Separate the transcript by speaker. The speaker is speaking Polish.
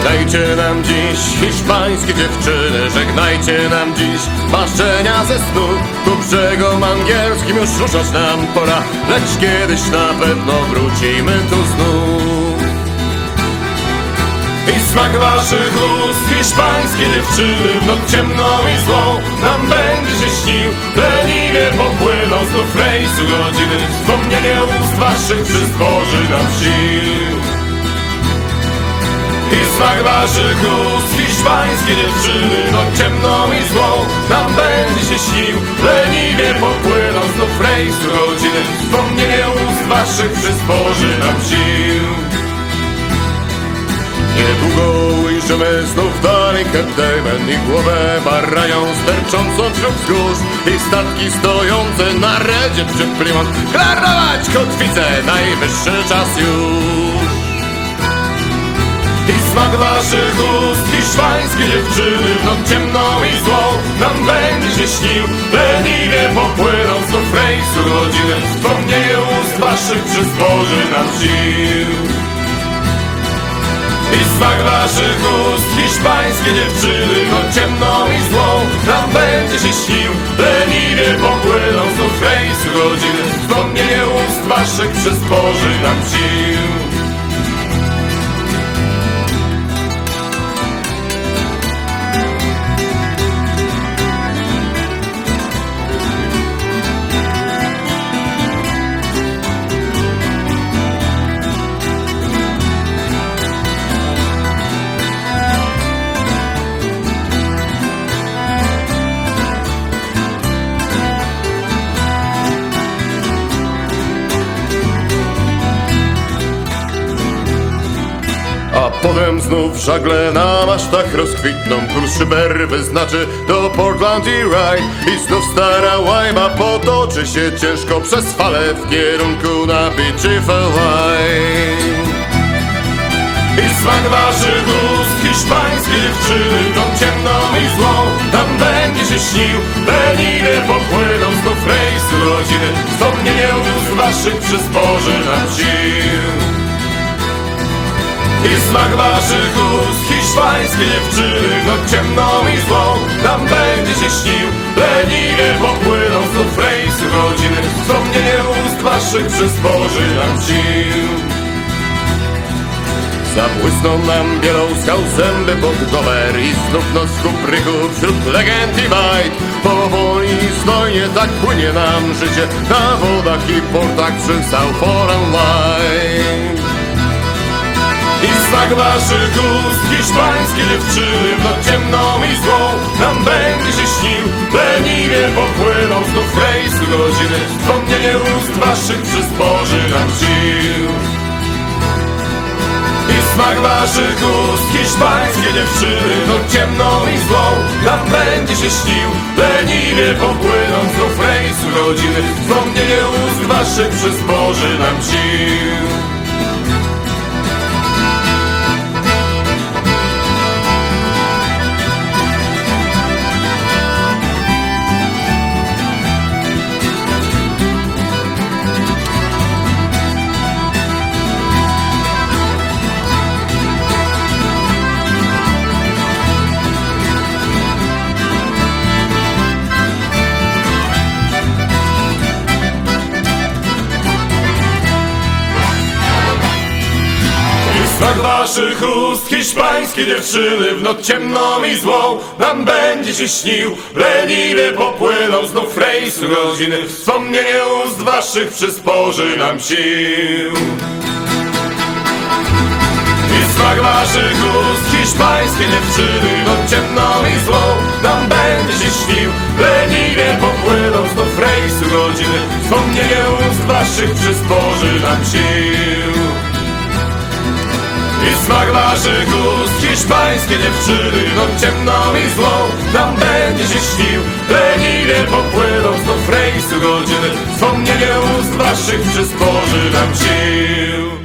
Speaker 1: Żegnajcie nam dziś hiszpańskie dziewczyny Żegnajcie nam dziś marzenia ze snu. Ku brzegom angielskim już ruszać nam pora Lecz kiedyś na pewno wrócimy tu znów. I smak waszych ust hiszpańskie dziewczyny W noc ciemną i złą nam będzie się śnił. Leniwie popłyną znów rejsu godziny Wspomnienie ust waszych przysporzy nam sił i smak waszych ust hiszpańskie dziewczyny. No ciemną i złą nam będzie się śnił. Leniwie popłyną znów rejsu godziny Wspomnienie ust waszych przysporzy nam sił. Niedługo ujrzymy znów dalej Diamond I głowę barają sterczącą wśród wzgórz. I statki stojące na redzie przy Klarować kotwicę, najwyższy czas już smak waszych ust hiszpańskie dziewczyny. W noc ciemną i złą nam będzie się śnił Leniwie popłyną znów rejsu godziny Wspomnienie ust waszych przysporzy nam sił. I smak waszych ust hiszpańskie dziewczyny. W noc ciemną i złą nam będzie się śnił. Leniwie popłyną znów rejsu godziny Wspomnienie ust waszych przysporzy nam sił Potem znów żagle na masztach rozkwitną. Kurs szyber wyznaczy do Portland i Rye I znów stara łajba potoczy się ciężko przez fale W kierunku na Beachy i smak waszych ust hiszpańskie dziewczyny Tą ciemną i złą. Tam będzie się śnił Leniwie popłyną znów rejsu rodziny. Wspomnienie ust waszych przysporzy nam sił i smak waszych ust hiszpańskie dziewczyny No ciemną i złą. Nam będzie się śnił Leniwie popłyną znów rejsu godziny. Wspomnienie ust waszych przysporzy nam sił. Zabłysną nam bielą skał zęby pod dower I znów noc kupryku wśród legend i bajt. Powoli i tak płynie nam życie Na wodach i portach przy Southland Line. i smak waszych ust hiszpańskie dziewczyny noc ciemną i złą nam będzie się śnił Leniwie popłyną znów rejsu godziny. Wspomnienie ust waszych przysporzy nam sił. Smak waszych ust hiszpańskie dziewczyny W noc ciemną i złą nam będzie się śnił Leniwie popłyną znów rejsu godziny. Wspomnienie ust waszych przysporzy nam sił smak waszych ust hiszpańskie dziewczyny W noc ciemną i złą nam będzie się śnił. Leniwie popłyną znów rejsu godziny Wspomnienie ust waszych przysporzy nam sił. I smak waszych ust hiszpańskie dziewczyny W noc ciemną i złą nam będzie się śnił. Leniwie popłyną znów rejsu godziny Wspomnienie ust waszych przysporzy nam sił i smak waszych ust hiszpańskie dziewczyny No ciemną i złą nam będzie się śnił. Leniwie popłyną znów rejsu godziny Wspomnienie ust waszych przysporzy nam sił